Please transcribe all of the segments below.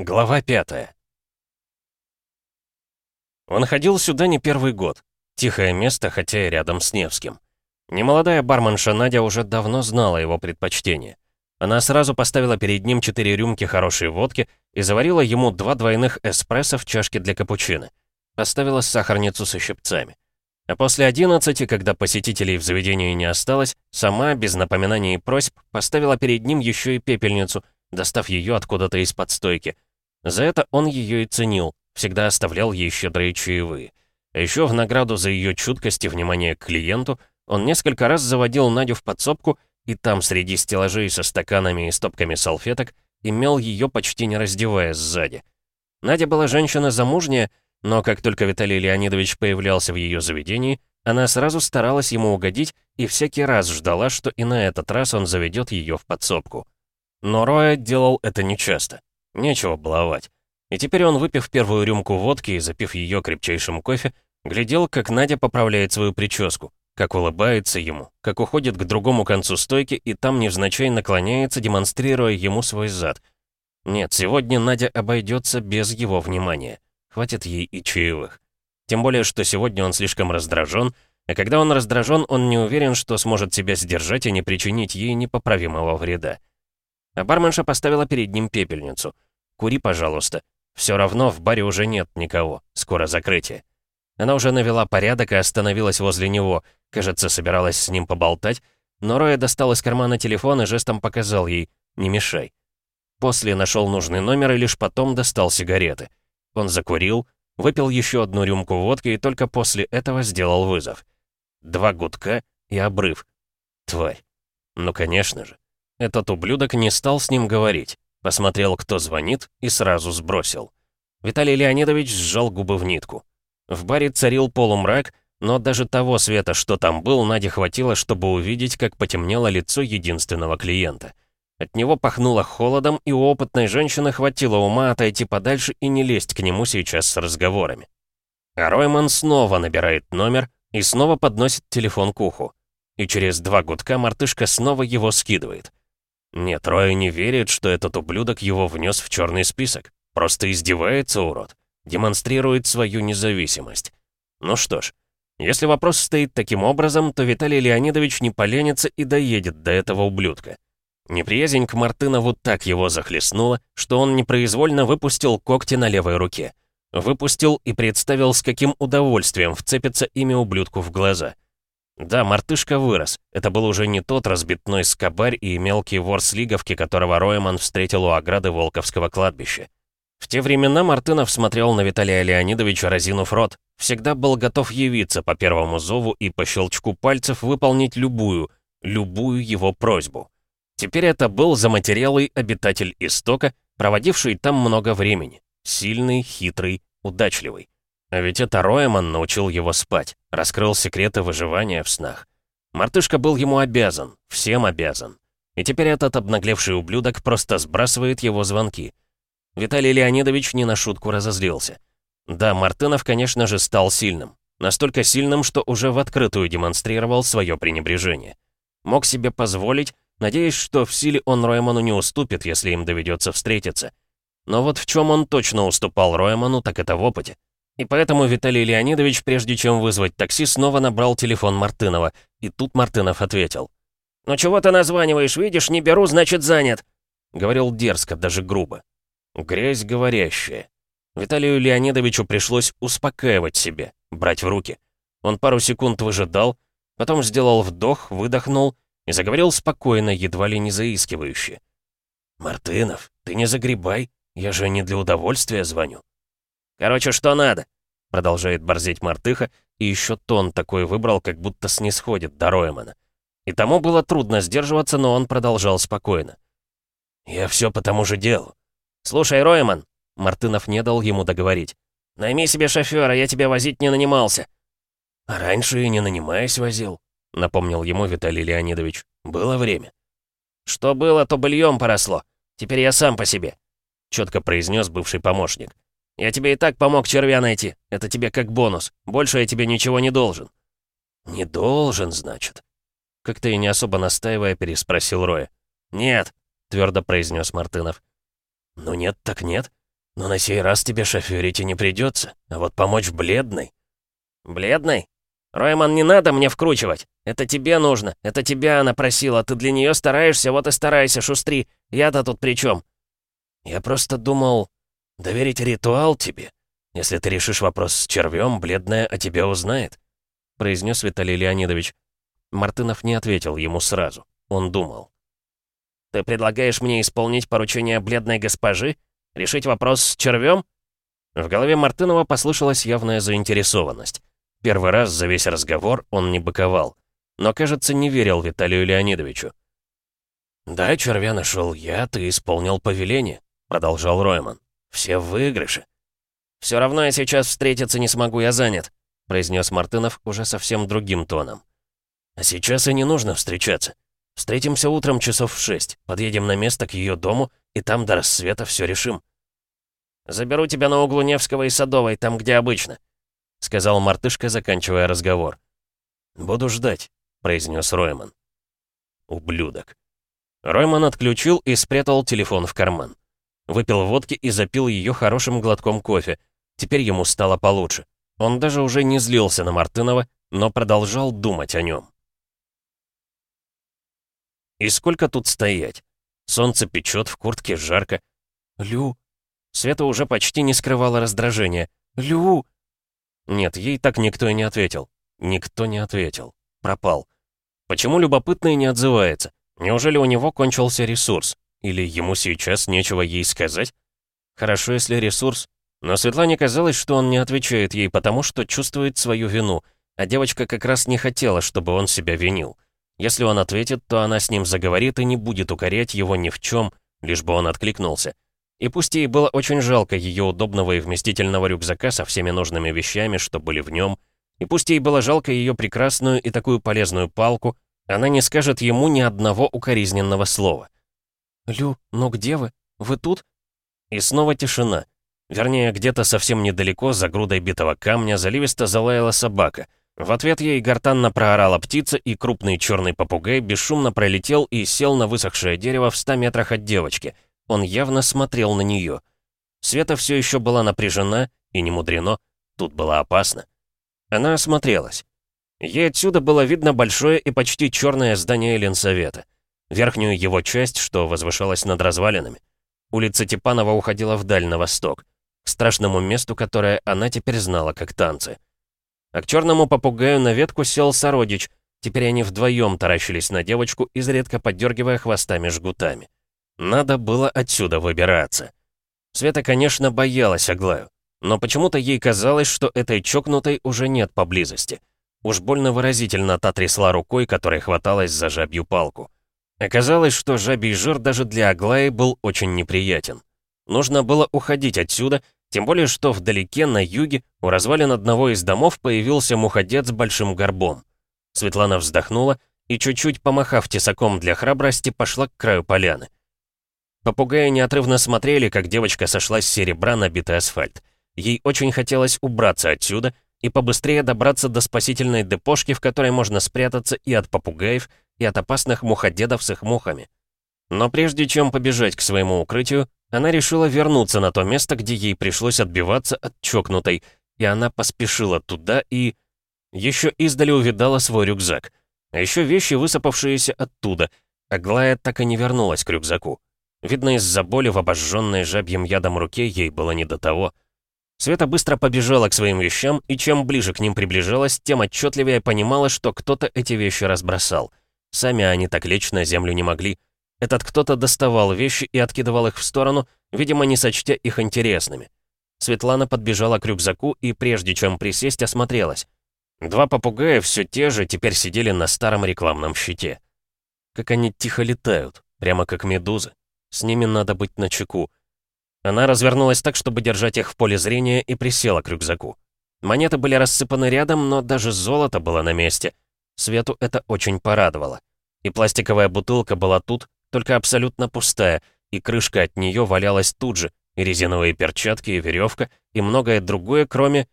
Глава пятая. Он ходил сюда не первый год. Тихое место, хотя и рядом с Невским. Немолодая барменша Надя уже давно знала его предпочтения. Она сразу поставила перед ним четыре рюмки хорошей водки и заварила ему два двойных эспрессо в чашке для капучино. Поставила сахарницу со щипцами. А после одиннадцати, когда посетителей в заведении не осталось, сама, без напоминаний и просьб, поставила перед ним еще и пепельницу, достав ее откуда-то из-под стойки — за это он ее и ценил, всегда оставлял ей щедрые чаевые. А еще в награду за ее чуткость и внимание к клиенту он несколько раз заводил Надю в подсобку и там среди стеллажей со стаканами и стопками салфеток имел ее почти не раздевая сзади. Надя была женщина замужняя, но как только Виталий Леонидович появлялся в ее заведении, она сразу старалась ему угодить и всякий раз ждала, что и на этот раз он заведет ее в подсобку. Но Роя делал это нечасто. Нечего баловать. И теперь он, выпив первую рюмку водки и запив ее крепчайшим кофе, глядел, как Надя поправляет свою прическу, как улыбается ему, как уходит к другому концу стойки и там невзначай наклоняется, демонстрируя ему свой зад. Нет, сегодня Надя обойдется без его внимания. Хватит ей и чаевых. Тем более, что сегодня он слишком раздражен, а когда он раздражен, он не уверен, что сможет себя сдержать и не причинить ей непоправимого вреда. А барменша поставила перед ним пепельницу — Кури, пожалуйста. Все равно в баре уже нет никого. Скоро закрытие. Она уже навела порядок и остановилась возле него. Кажется, собиралась с ним поболтать. Но Роя достал из кармана телефон и жестом показал ей «Не мешай». После нашел нужный номер и лишь потом достал сигареты. Он закурил, выпил еще одну рюмку водки и только после этого сделал вызов. Два гудка и обрыв. Тварь. Ну, конечно же. Этот ублюдок не стал с ним говорить. Посмотрел, кто звонит, и сразу сбросил. Виталий Леонидович сжал губы в нитку. В баре царил полумрак, но даже того света, что там был, Наде хватило, чтобы увидеть, как потемнело лицо единственного клиента. От него пахнуло холодом, и у опытной женщины хватило ума отойти подальше и не лезть к нему сейчас с разговорами. А Ройман снова набирает номер и снова подносит телефон к уху. И через два гудка мартышка снова его скидывает. Нет, Рой не верит, что этот ублюдок его внес в черный список. Просто издевается, урод. Демонстрирует свою независимость. Ну что ж, если вопрос стоит таким образом, то Виталий Леонидович не поленится и доедет до этого ублюдка. Неприязнь к Мартынову так его захлестнула, что он непроизвольно выпустил когти на левой руке. Выпустил и представил, с каким удовольствием вцепится имя ублюдку в глаза — да, мартышка вырос. Это был уже не тот разбитной скобарь и мелкий вор с лиговки, которого Ройман встретил у ограды Волковского кладбища. В те времена Мартынов смотрел на Виталия Леонидовича, разинув рот. Всегда был готов явиться по первому зову и по щелчку пальцев выполнить любую, любую его просьбу. Теперь это был заматерелый обитатель истока, проводивший там много времени. Сильный, хитрый, удачливый. А ведь это Роеман научил его спать, раскрыл секреты выживания в снах. Мартышка был ему обязан, всем обязан. И теперь этот обнаглевший ублюдок просто сбрасывает его звонки. Виталий Леонидович не на шутку разозлился. Да, Мартынов, конечно же, стал сильным. Настолько сильным, что уже в открытую демонстрировал свое пренебрежение. Мог себе позволить, надеясь, что в силе он Ройману не уступит, если им доведется встретиться. Но вот в чем он точно уступал Ройману, так это в опыте. И поэтому Виталий Леонидович, прежде чем вызвать такси, снова набрал телефон Мартынова. И тут Мартынов ответил. «Ну чего ты названиваешь? Видишь, не беру, значит занят!» Говорил дерзко, даже грубо. Грязь говорящая. Виталию Леонидовичу пришлось успокаивать себя, брать в руки. Он пару секунд выжидал, потом сделал вдох, выдохнул и заговорил спокойно, едва ли не заискивающе. «Мартынов, ты не загребай, я же не для удовольствия звоню. «Короче, что надо?» Продолжает борзеть Мартыха, и еще тон такой выбрал, как будто снисходит до Роемана. И тому было трудно сдерживаться, но он продолжал спокойно. «Я все по тому же делу». «Слушай, Ройман!» Мартынов не дал ему договорить. «Найми себе шофера, я тебя возить не нанимался». «А раньше и не нанимаясь возил», — напомнил ему Виталий Леонидович. «Было время». «Что было, то быльем поросло. Теперь я сам по себе», — четко произнес бывший помощник. Я тебе и так помог червя найти. Это тебе как бонус. Больше я тебе ничего не должен». «Не должен, значит?» Как-то и не особо настаивая, переспросил Роя. «Нет», — твердо произнес Мартынов. «Ну нет, так нет. Но на сей раз тебе шоферить и не придется, а вот помочь бледной...» «Бледной? Ройман, не надо мне вкручивать. Это тебе нужно. Это тебя она просила. Ты для нее стараешься, вот и старайся, шустри. Я-то тут при чем? «Я просто думал, доверить ритуал тебе. Если ты решишь вопрос с червем, бледная о тебе узнает», произнес Виталий Леонидович. Мартынов не ответил ему сразу. Он думал. «Ты предлагаешь мне исполнить поручение бледной госпожи? Решить вопрос с червем?» В голове Мартынова послышалась явная заинтересованность. Первый раз за весь разговор он не быковал. Но, кажется, не верил Виталию Леонидовичу. «Да, червя нашел я, ты исполнил повеление», — продолжал Ройман. «Все в выигрыше». «Все равно я сейчас встретиться не смогу, я занят», — произнес Мартынов уже совсем другим тоном. «А сейчас и не нужно встречаться. Встретимся утром часов в шесть, подъедем на место к ее дому, и там до рассвета все решим». «Заберу тебя на углу Невского и Садовой, там, где обычно», — сказал мартышка, заканчивая разговор. «Буду ждать», — произнес Ройман. «Ублюдок». Ройман отключил и спрятал телефон в карман. Выпил водки и запил ее хорошим глотком кофе. Теперь ему стало получше. Он даже уже не злился на Мартынова, но продолжал думать о нем. И сколько тут стоять? Солнце печет, в куртке жарко. Лю. Света уже почти не скрывала раздражения. Лю. Нет, ей так никто и не ответил. Никто не ответил. Пропал. Почему любопытный не отзывается? Неужели у него кончился ресурс? Или ему сейчас нечего ей сказать? Хорошо, если ресурс. Но Светлане казалось, что он не отвечает ей, потому что чувствует свою вину, а девочка как раз не хотела, чтобы он себя винил. Если он ответит, то она с ним заговорит и не будет укорять его ни в чем, лишь бы он откликнулся. И пусть ей было очень жалко ее удобного и вместительного рюкзака со всеми нужными вещами, что были в нем, и пусть ей было жалко ее прекрасную и такую полезную палку, она не скажет ему ни одного укоризненного слова. «Лю, ну где вы? Вы тут?» И снова тишина. Вернее, где-то совсем недалеко, за грудой битого камня, заливисто залаяла собака. В ответ ей гортанно проорала птица, и крупный черный попугай бесшумно пролетел и сел на высохшее дерево в ста метрах от девочки. Он явно смотрел на нее. Света все еще была напряжена, и не мудрено, тут было опасно. Она осмотрелась. Ей отсюда было видно большое и почти черное здание Ленсовета верхнюю его часть, что возвышалась над развалинами. Улица Типанова уходила вдаль на восток, к страшному месту, которое она теперь знала как танцы. А к черному попугаю на ветку сел сородич, теперь они вдвоем таращились на девочку, изредка поддергивая хвостами-жгутами. Надо было отсюда выбираться. Света, конечно, боялась Аглаю, но почему-то ей казалось, что этой чокнутой уже нет поблизости. Уж больно выразительно та трясла рукой, которой хваталась за жабью палку. Оказалось, что жабий жир даже для Аглаи был очень неприятен. Нужно было уходить отсюда, тем более что вдалеке, на юге, у развалин одного из домов появился муходед с большим горбом. Светлана вздохнула и, чуть-чуть помахав тесаком для храбрости, пошла к краю поляны. Попугаи неотрывно смотрели, как девочка сошла с серебра на битый асфальт. Ей очень хотелось убраться отсюда и побыстрее добраться до спасительной депошки, в которой можно спрятаться и от попугаев, и от опасных муходедов с их мухами. Но прежде чем побежать к своему укрытию, она решила вернуться на то место, где ей пришлось отбиваться от чокнутой, и она поспешила туда и... Еще издали увидала свой рюкзак. А еще вещи, высыпавшиеся оттуда. Аглая так и не вернулась к рюкзаку. Видно, из-за боли в обожженной жабьим ядом руке ей было не до того. Света быстро побежала к своим вещам, и чем ближе к ним приближалась, тем отчетливее понимала, что кто-то эти вещи разбросал — Сами они так лечь на землю не могли. Этот кто-то доставал вещи и откидывал их в сторону, видимо, не сочтя их интересными. Светлана подбежала к рюкзаку и, прежде чем присесть, осмотрелась. Два попугая все те же теперь сидели на старом рекламном щите. Как они тихо летают, прямо как медузы. С ними надо быть начеку. Она развернулась так, чтобы держать их в поле зрения, и присела к рюкзаку. Монеты были рассыпаны рядом, но даже золото было на месте — Свету это очень порадовало. И пластиковая бутылка была тут, только абсолютно пустая, и крышка от нее валялась тут же, и резиновые перчатки, и веревка, и многое другое, кроме...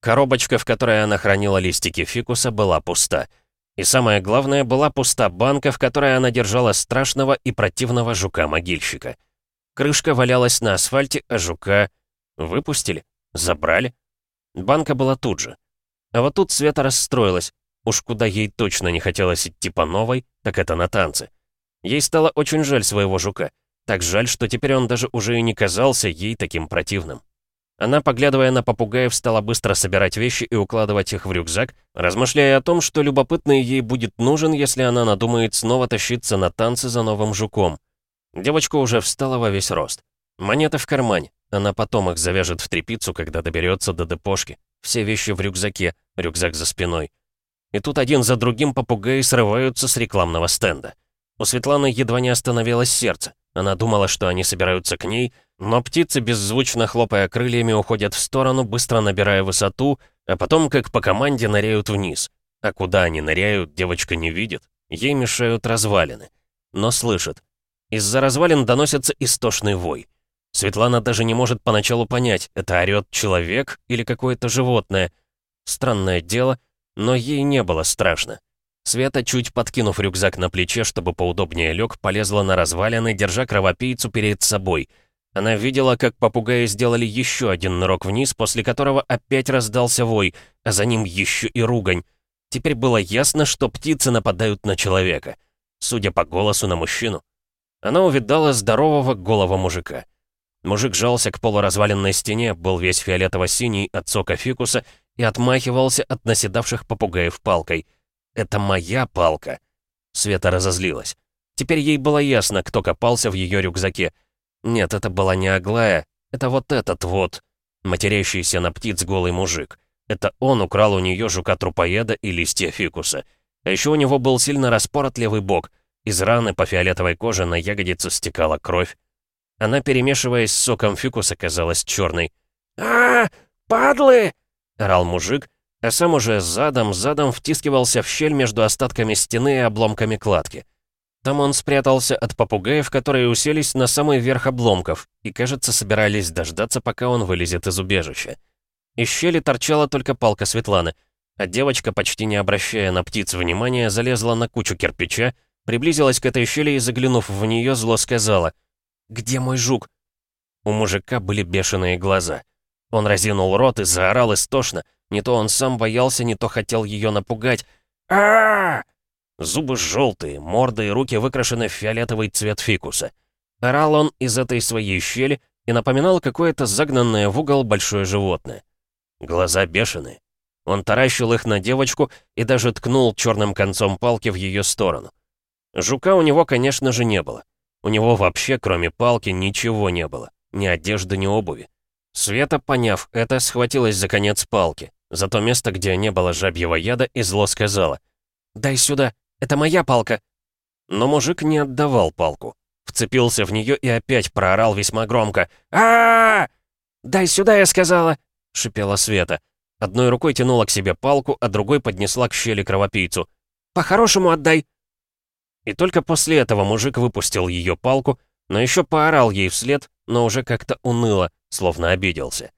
Коробочка, в которой она хранила листики фикуса, была пуста. И самое главное, была пуста банка, в которой она держала страшного и противного жука-могильщика. Крышка валялась на асфальте, а жука Выпустили? Забрали? Банка была тут же. А вот тут Света расстроилась. Уж куда ей точно не хотелось идти по новой, так это на танцы. Ей стало очень жаль своего жука. Так жаль, что теперь он даже уже и не казался ей таким противным. Она, поглядывая на попугаев, стала быстро собирать вещи и укладывать их в рюкзак, размышляя о том, что любопытный ей будет нужен, если она надумает снова тащиться на танцы за новым жуком. Девочка уже встала во весь рост. Монеты в кармане. Она потом их завяжет в трепицу, когда доберется до депошки. Все вещи в рюкзаке, рюкзак за спиной. И тут один за другим попугаи срываются с рекламного стенда. У Светланы едва не остановилось сердце. Она думала, что они собираются к ней, но птицы, беззвучно хлопая крыльями, уходят в сторону, быстро набирая высоту, а потом, как по команде, ныряют вниз. А куда они ныряют, девочка не видит. Ей мешают развалины. Но слышит. Из-за развалин доносится истошный вой. Светлана даже не может поначалу понять, это орёт человек или какое-то животное. Странное дело, но ей не было страшно. Света, чуть подкинув рюкзак на плече, чтобы поудобнее лег, полезла на развалины, держа кровопийцу перед собой. Она видела, как попугаи сделали еще один нырок вниз, после которого опять раздался вой, а за ним еще и ругань. Теперь было ясно, что птицы нападают на человека. Судя по голосу, на мужчину. Она увидала здорового голого мужика. Мужик жался к полуразваленной стене, был весь фиолетово-синий от сока фикуса и отмахивался от наседавших попугаев палкой — это моя палка. Света разозлилась. Теперь ей было ясно, кто копался в ее рюкзаке. Нет, это была не Аглая, это вот этот вот, матерящийся на птиц голый мужик. Это он украл у нее жука-трупоеда и листья фикуса. А еще у него был сильно распорот левый бок. Из раны по фиолетовой коже на ягодицу стекала кровь. Она, перемешиваясь с соком фикуса, казалась черной. а, падлы!» — орал мужик, а сам уже задом-задом втискивался в щель между остатками стены и обломками кладки. Там он спрятался от попугаев, которые уселись на самый верх обломков, и, кажется, собирались дождаться, пока он вылезет из убежища. Из щели торчала только палка Светланы, а девочка, почти не обращая на птиц внимания, залезла на кучу кирпича, приблизилась к этой щели и, заглянув в нее, зло сказала «Где мой жук?» У мужика были бешеные глаза. Он разинул рот и заорал истошно — не то он сам боялся, не то хотел ее напугать. а Зубы желтые, морда и руки выкрашены в фиолетовый цвет фикуса. Орал он из этой своей щели и напоминал какое-то загнанное в угол большое животное. Глаза бешеные. Он таращил их на девочку и даже ткнул черным концом палки в ее сторону. Жука у него, конечно же, не было. У него вообще, кроме палки, ничего не было. Ни одежды, ни обуви. Света, поняв это, схватилась за конец палки за то место, где не было жабьего яда, и зло сказала. «Дай сюда, это моя палка!» Но мужик не отдавал палку. Вцепился в нее и опять проорал весьма громко. а, «Дай сюда, я сказала!» — шипела Света. Одной рукой тянула к себе палку, а другой поднесла к щели кровопийцу. «По-хорошему отдай!» И только после этого мужик выпустил ее палку, но еще поорал ей вслед, но уже как-то уныло, словно обиделся.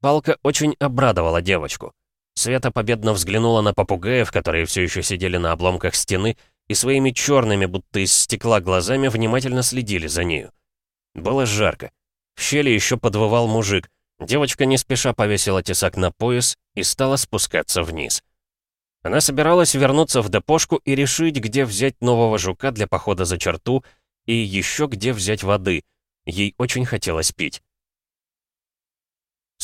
Палка очень обрадовала девочку. Света победно взглянула на попугаев, которые все еще сидели на обломках стены, и своими черными, будто из стекла глазами, внимательно следили за нею. Было жарко. В щели еще подвывал мужик. Девочка не спеша повесила тесак на пояс и стала спускаться вниз. Она собиралась вернуться в депошку и решить, где взять нового жука для похода за черту, и еще где взять воды. Ей очень хотелось пить.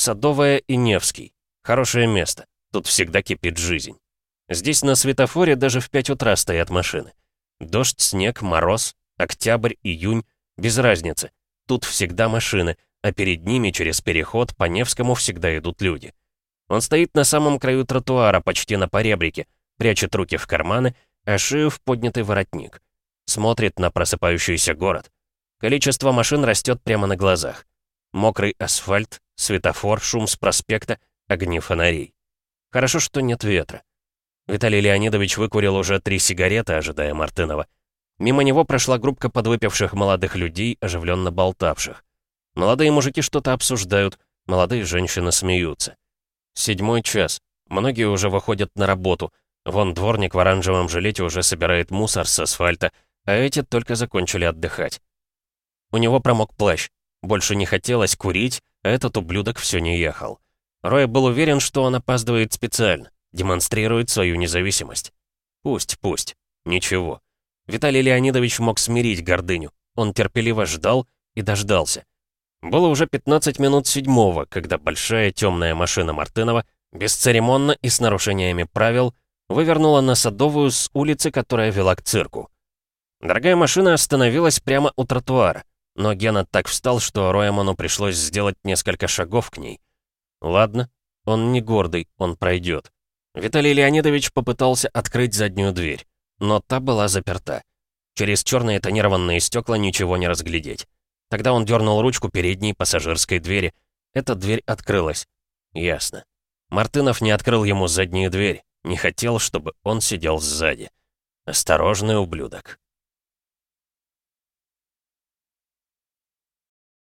Садовая и Невский. Хорошее место. Тут всегда кипит жизнь. Здесь на светофоре даже в 5 утра стоят машины. Дождь, снег, мороз, октябрь, июнь. Без разницы. Тут всегда машины, а перед ними через переход по Невскому всегда идут люди. Он стоит на самом краю тротуара, почти на поребрике, прячет руки в карманы, а шею в поднятый воротник. Смотрит на просыпающийся город. Количество машин растет прямо на глазах. Мокрый асфальт, светофор, шум с проспекта, огни фонарей. Хорошо, что нет ветра. Виталий Леонидович выкурил уже три сигареты, ожидая Мартынова. Мимо него прошла группка подвыпивших молодых людей, оживленно болтавших. Молодые мужики что-то обсуждают, молодые женщины смеются. Седьмой час. Многие уже выходят на работу. Вон дворник в оранжевом жилете уже собирает мусор с асфальта, а эти только закончили отдыхать. У него промок плащ. Больше не хотелось курить, этот ублюдок все не ехал. Рой был уверен, что он опаздывает специально, демонстрирует свою независимость. Пусть, пусть. Ничего. Виталий Леонидович мог смирить гордыню. Он терпеливо ждал и дождался. Было уже 15 минут седьмого, когда большая темная машина Мартынова бесцеремонно и с нарушениями правил вывернула на Садовую с улицы, которая вела к цирку. Дорогая машина остановилась прямо у тротуара, но Гена так встал, что Рояману пришлось сделать несколько шагов к ней. Ладно, он не гордый, он пройдет. Виталий Леонидович попытался открыть заднюю дверь, но та была заперта. Через черные тонированные стекла ничего не разглядеть. Тогда он дернул ручку передней пассажирской двери. Эта дверь открылась. Ясно. Мартынов не открыл ему заднюю дверь. Не хотел, чтобы он сидел сзади. Осторожный ублюдок.